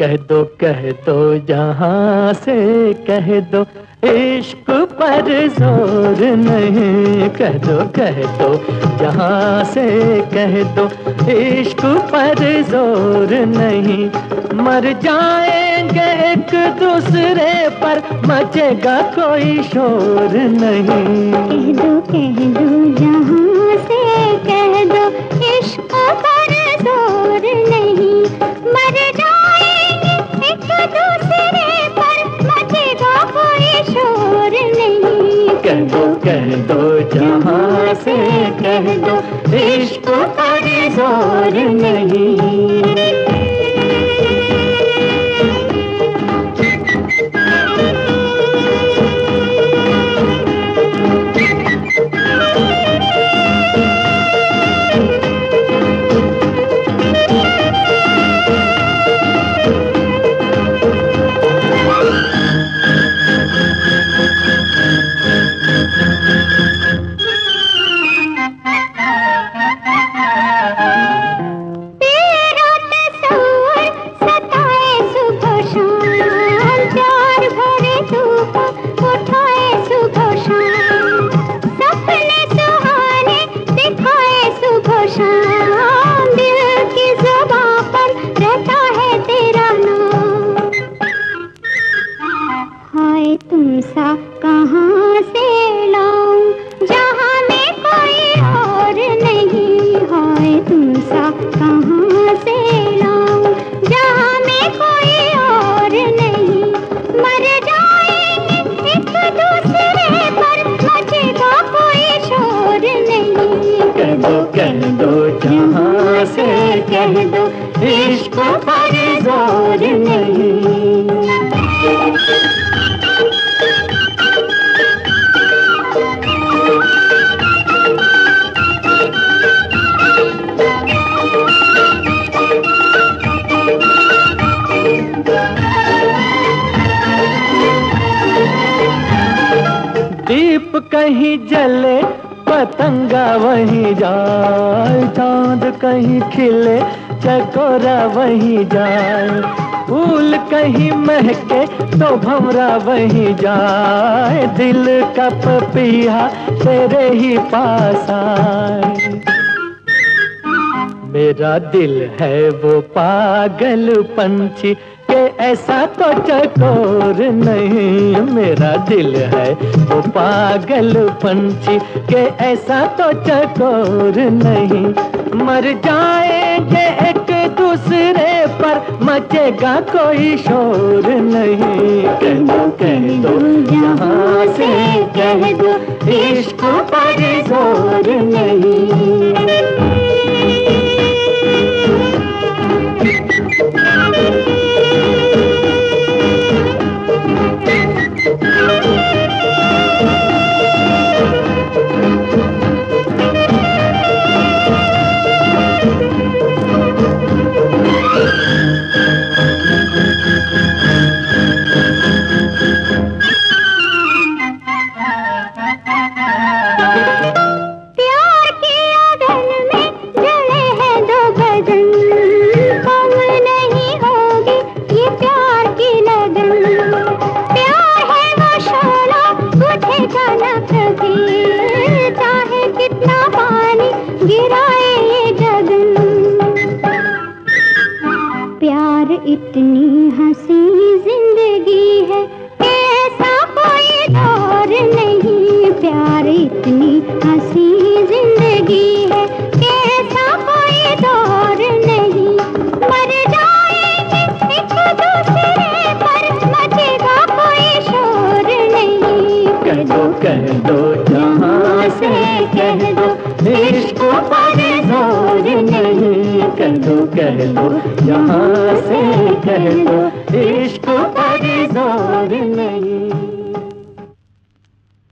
कह दो कह दो, जहाँ से कह दो, इश्क पर ज़ोर नहीं। कह दो कह दो, जहाँ से कह दो, इश्क पर ज़ोर नहीं। मर जाएँगे एक दूसरे पर, मचेगा कोई शोर नहीं। कह दो कह दो, जहाँ कह दो कह दो जहाँ से कह दो इश्क पर ज़ोर नहीं। तुम सा कहाँ से कहीं जले, पतंगा वहीं जाए चाँद कहीं खिले, चकोरा वहीं जाए फूल कहीं महके तो भमरा वहीं जाए। दिल का पपिया तेरे ही पास आए। मेरा दिल है वो पागल पंछी ऐसा तो चकोर नहीं, मेरा दिल है वो पागल पंछी के, ऐसा तो चकोर नहीं। मर जाएँगे एक दूसरे पर, मचेगा कोई शोर नहीं। कह दो कह दो, यहाँ से कह दो, इश्क पर ज़ोर नहीं। इतनी हँसी ज़िंदगी है ऐसा कोई दौर नहीं। प्यार इतनी हँसी ज़िंदगी है ऐसा कोई दौर नहीं। मर जाएँगे एक दूसरे पर मचेगा कोई शोर नहीं। कह दो कह दो जहाँ से कह दो इश्क पर ज़ोर नहीं। कह दो कह दो यहाँ से कह दो इश्क पर ज़ोर नहीं।